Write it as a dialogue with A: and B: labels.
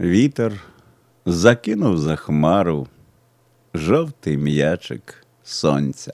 A: Вітер закинув за хмару жовтий м'ячик сонця.